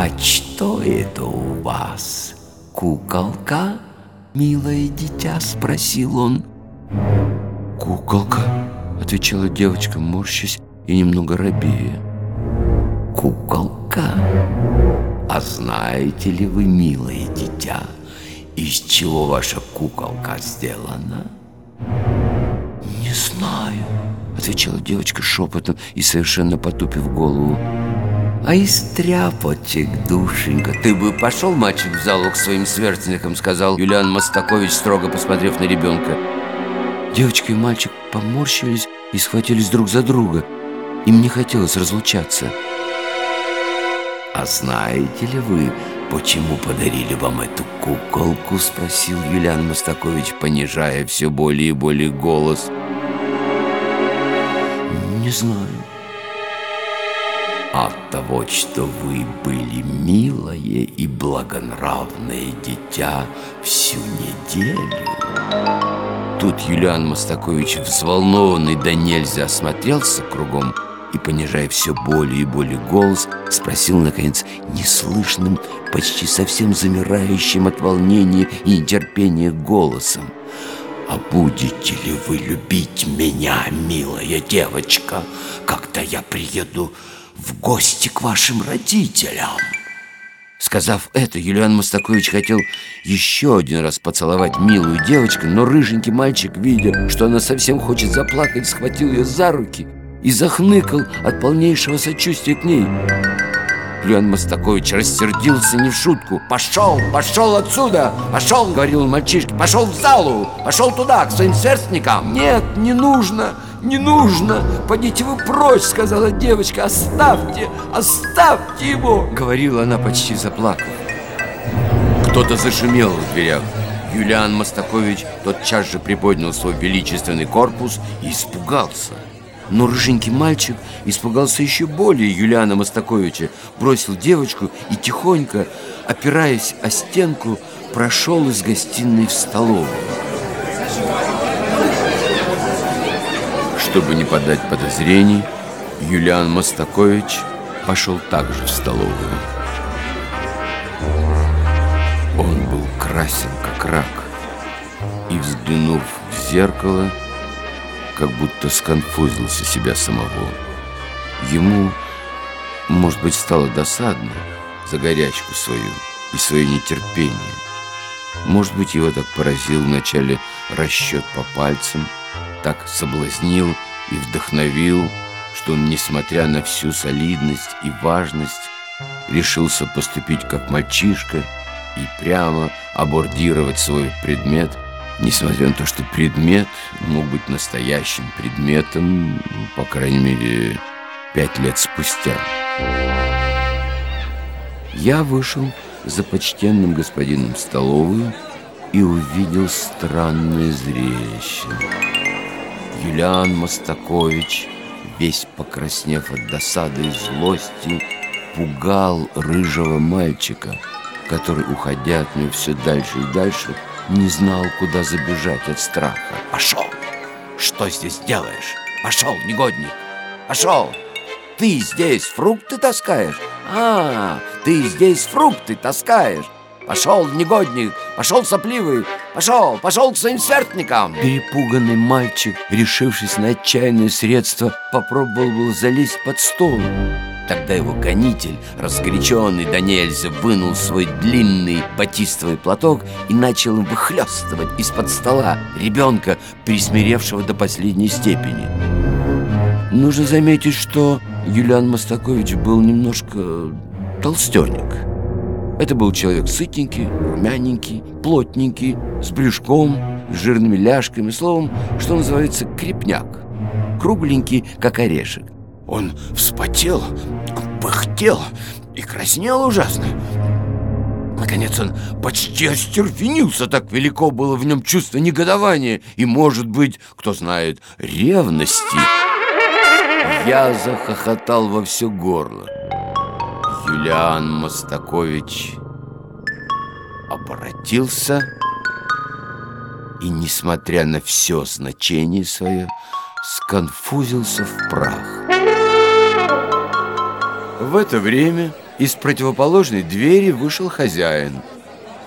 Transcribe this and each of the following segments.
«А что это у вас? Куколка, милое дитя?» – спросил он. «Куколка?» – отвечала девочка, морщась и немного робея. «Куколка? А знаете ли вы, милое дитя, из чего ваша куколка сделана?» «Не знаю», — отвечала девочка шепотом и совершенно потупив голову. «А из тряпочек, душенька, ты бы пошел, мальчик, в залу к своим сверстникам», сказал Юлиан Мостакович, строго посмотрев на ребенка. Девочка и мальчик поморщились и схватились друг за друга. Им не хотелось разлучаться. «А знаете ли вы, почему подарили вам эту куколку?» Спросил Юлиан Мостакович, понижая все более и более голос. «Не знаю». От того, что вы были милое и благонравное дитя всю неделю. Тут Юлиан Мостакович, взволнованный да нельзя, осмотрелся кругом и, понижая все более и более голос, спросил, наконец, неслышным, почти совсем замирающим от волнения и нетерпения голосом. «А будете ли вы любить меня, милая девочка, когда я приеду в гости к вашим родителям?» Сказав это, Юлиан Мостакович хотел еще один раз поцеловать милую девочку, но рыженький мальчик, видя, что она совсем хочет заплакать, схватил ее за руки и захныкал от полнейшего сочувствия к ней. Юлиан Мостакович рассердился не в шутку. «Пошел, пошел отсюда! Пошел!» — говорил мальчишка. «Пошел в залу! Пошел туда, к своим сверстникам!» «Нет, не нужно! Не нужно! Пойдите вы прочь!» — сказала девочка. «Оставьте! Оставьте его!» — говорила она, почти заплакав. Кто-то зашумел в дверях. Юлиан Мостакович тотчас же приподнял свой величественный корпус и испугался. Но рыженький мальчик испугался еще более Юлиана Мостаковича, бросил девочку и тихонько, опираясь о стенку, прошел из гостиной в столовую. Чтобы не подать подозрений, Юлиан Мостакович пошел также в столовую. Он был красен, как рак, и, взглянув в зеркало, как будто сконфузился себя самого. Ему, может быть, стало досадно за горячку свою и свое нетерпение. Может быть, его так поразил вначале расчет по пальцам, так соблазнил и вдохновил, что он, несмотря на всю солидность и важность, решился поступить как мальчишка и прямо абордировать свой предмет, несмотря на то, что предмет мог быть настоящим предметом, по крайней мере, пять лет спустя. Я вышел за почтенным господином столовую и увидел странное зрелище. Юлиан Мостакович, весь покраснев от досады и злости, пугал рыжего мальчика, который, уходя от него все дальше и дальше, не знал, куда забежать от страха. «Пошел! Что здесь делаешь? Пошел, негодник! Пошел! Ты здесь фрукты таскаешь? А, ты здесь фрукты таскаешь! Пошел, негодник! Пошел, сопливый! Пошел, пошел к своим сверстникам!» Перепуганный мальчик, решившись на отчаянное средство, попробовал было залезть под стол. Тогда его гонитель, разгоряченный до нельзя, вынул свой длинный батистовый платок и начал выхлестывать из-под стола ребенка, присмиревшего до последней степени. Нужно заметить, что Юлиан Мостакович был немножко толстенек. Это был человек сытенький, румяненький, плотненький, с брюшком, с жирными ляжками, словом, что называется крепняк, кругленький, как орешек. Он вспотел, пыхтел и краснел ужасно. Наконец он почти остервенился, так велико было в нем чувство негодования и, может быть, кто знает, ревности. Я захохотал во все горло. Юлиан Мостакович обратился и, несмотря на все значение свое, сконфузился в прах. В это время Из противоположной двери вышел хозяин.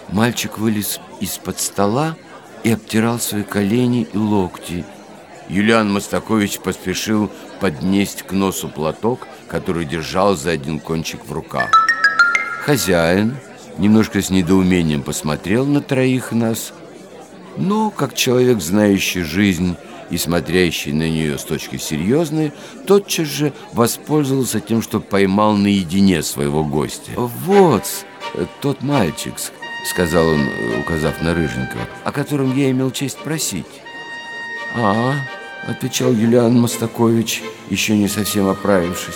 Мальчик вылез из-под стола и обтирал свои колени и локти. Юлиан Мостакович поспешил поднести к носу платок, который держал за один кончик в руках. Хозяин немножко с недоумением посмотрел на троих нас, но, как человек, знающий жизнь и смотрящий на нее с точки серьезной, тотчас же воспользовался тем, что поймал наедине своего гостя. «Вот тот мальчик», — сказал он, указав на Рыженького, «о котором я имел честь просить». «А, — отвечал Юлиан Мостакович, еще не совсем оправившись,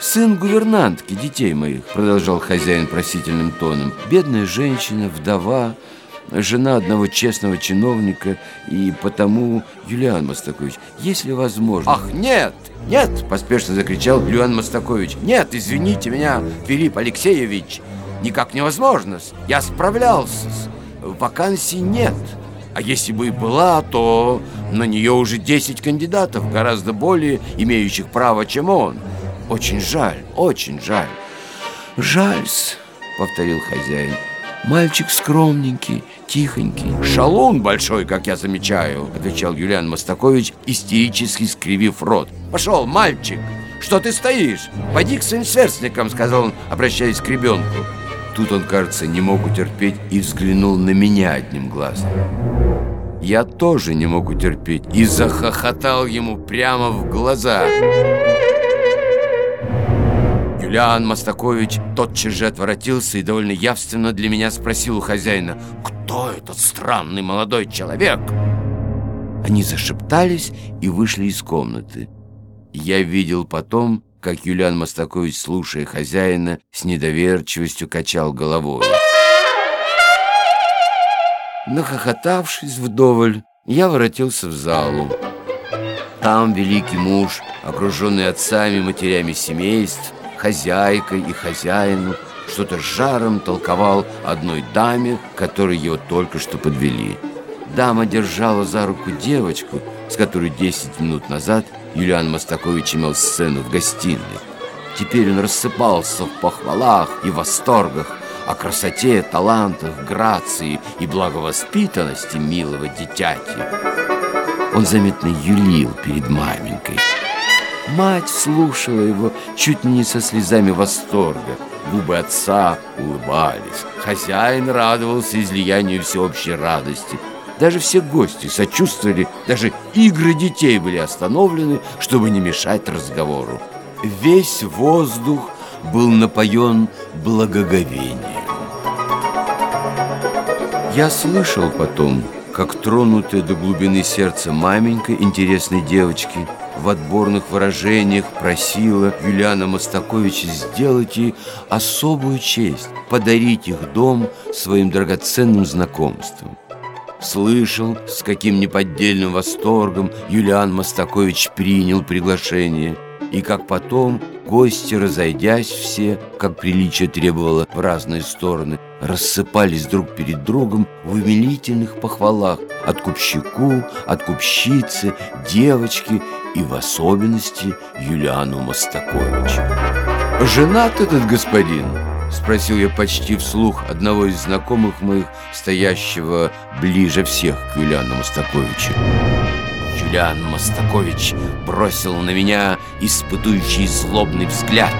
«Сын гувернантки детей моих», — продолжал хозяин просительным тоном, «бедная женщина, вдова, жена одного честного чиновника, и потому, Юлиан Мостакович, если возможно... Ах, нет, нет, поспешно закричал Юлиан Мостакович. Нет, извините меня, Филипп Алексеевич, никак невозможно. Я справлялся. Вакансий нет. А если бы и была, то на нее уже 10 кандидатов, гораздо более имеющих право, чем он. Очень жаль, очень жаль. Жаль-с, повторил хозяин. Мальчик скромненький, тихонький. Шалун большой, как я замечаю, отвечал Юлиан Мостакович, истерически скривив рот. Пошел, мальчик, что ты стоишь? Пойди к своим сверстникам, сказал он, обращаясь к ребенку. Тут он, кажется, не мог утерпеть и взглянул на меня одним глазом. Я тоже не мог утерпеть и захохотал ему прямо в глаза. Юлиан Мостакович тотчас же отворотился и довольно явственно для меня спросил у хозяина, «Кто этот странный молодой человек?» Они зашептались и вышли из комнаты. Я видел потом, как Юлиан Мостакович, слушая хозяина, с недоверчивостью качал головой. Нахохотавшись вдоволь, я воротился в залу. Там великий муж, окруженный отцами, матерями семейств, хозяйкой и хозяину, что-то жаром толковал одной даме, которой его только что подвели. Дама держала за руку девочку, с которой 10 минут назад Юлиан Мостакович имел сцену в гостиной. Теперь он рассыпался в похвалах и восторгах о красоте, талантах, грации и благовоспитанности милого дитяти. Он заметно юлил перед маменькой. Мать слушала его чуть не со слезами восторга. Губы отца улыбались. Хозяин радовался излиянию всеобщей радости. Даже все гости сочувствовали, даже игры детей были остановлены, чтобы не мешать разговору. Весь воздух был напоен благоговением. Я слышал потом, как тронутая до глубины сердца маменька интересной девочки в отборных выражениях просила Юлиана Мостаковича сделать ей особую честь, подарить их дом своим драгоценным знакомством. Слышал, с каким неподдельным восторгом Юлиан Мостакович принял приглашение, и как потом гости, разойдясь все, как приличие требовало в разные стороны, рассыпались друг перед другом в умилительных похвалах от купщику, от купщицы, девочки и в особенности Юлиану Мостаковичу. «Женат этот господин?» — спросил я почти вслух одного из знакомых моих, стоящего ближе всех к Юлиану Мостаковичу. Юлиан Мостакович бросил на меня испытующий злобный взгляд.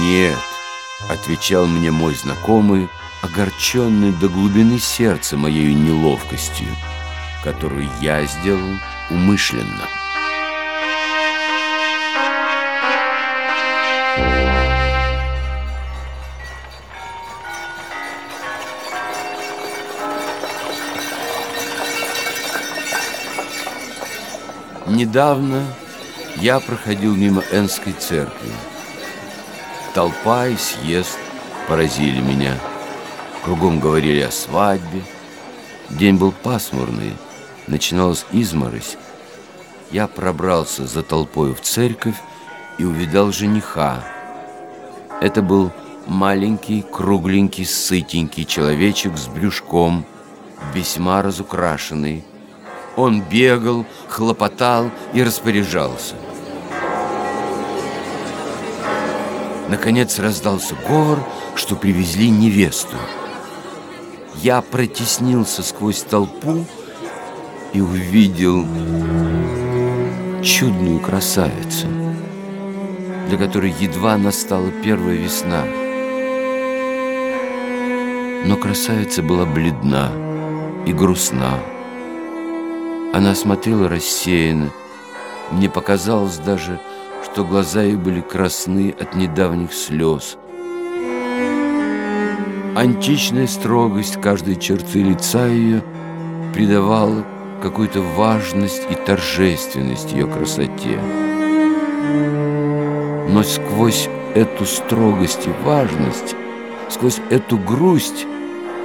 «Нет», — отвечал мне мой знакомый, огорченный до глубины сердца моей неловкостью, которую я сделал умышленно. Недавно я проходил мимо Энской церкви. Толпа и съезд поразили меня. Кругом говорили о свадьбе. День был пасмурный, начиналась изморозь. Я пробрался за толпой в церковь и увидал жениха. Это был маленький, кругленький, сытенький человечек с брюшком, весьма разукрашенный. Он бегал, хлопотал и распоряжался. Наконец раздался говор, что привезли невесту. Я протеснился сквозь толпу и увидел чудную красавицу, для которой едва настала первая весна. Но красавица была бледна и грустна. Она смотрела рассеянно. Мне показалось даже, что глаза ее были красны от недавних слез. Античная строгость каждой черты лица ее придавала какую-то важность и торжественность ее красоте. Но сквозь эту строгость и важность, сквозь эту грусть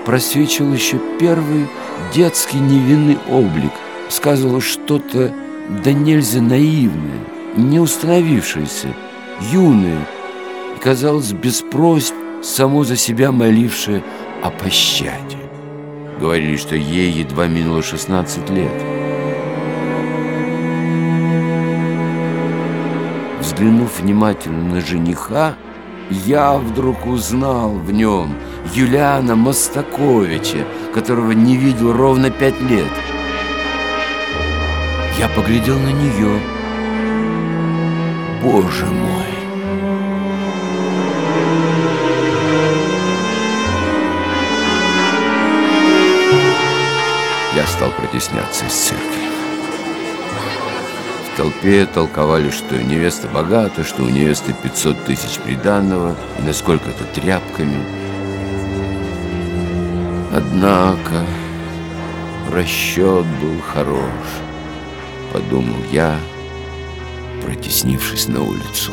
просвечивал еще первый детский невинный облик, сказывало что-то да нельзя наивное, не установившееся, юное, и, казалось, без просьб, само за себя молившее о пощаде. Говорили, что ей едва минуло 16 лет. Взглянув внимательно на жениха, я вдруг узнал в нем Юлиана Мостаковича, которого не видел ровно пять лет. Я поглядел на нее. Боже мой! Я стал протесняться из церкви. В толпе толковали, что невеста богата, что у невесты 500 тысяч приданного, и насколько это тряпками. Однако расчет был хорош подумал я, протеснившись на улицу.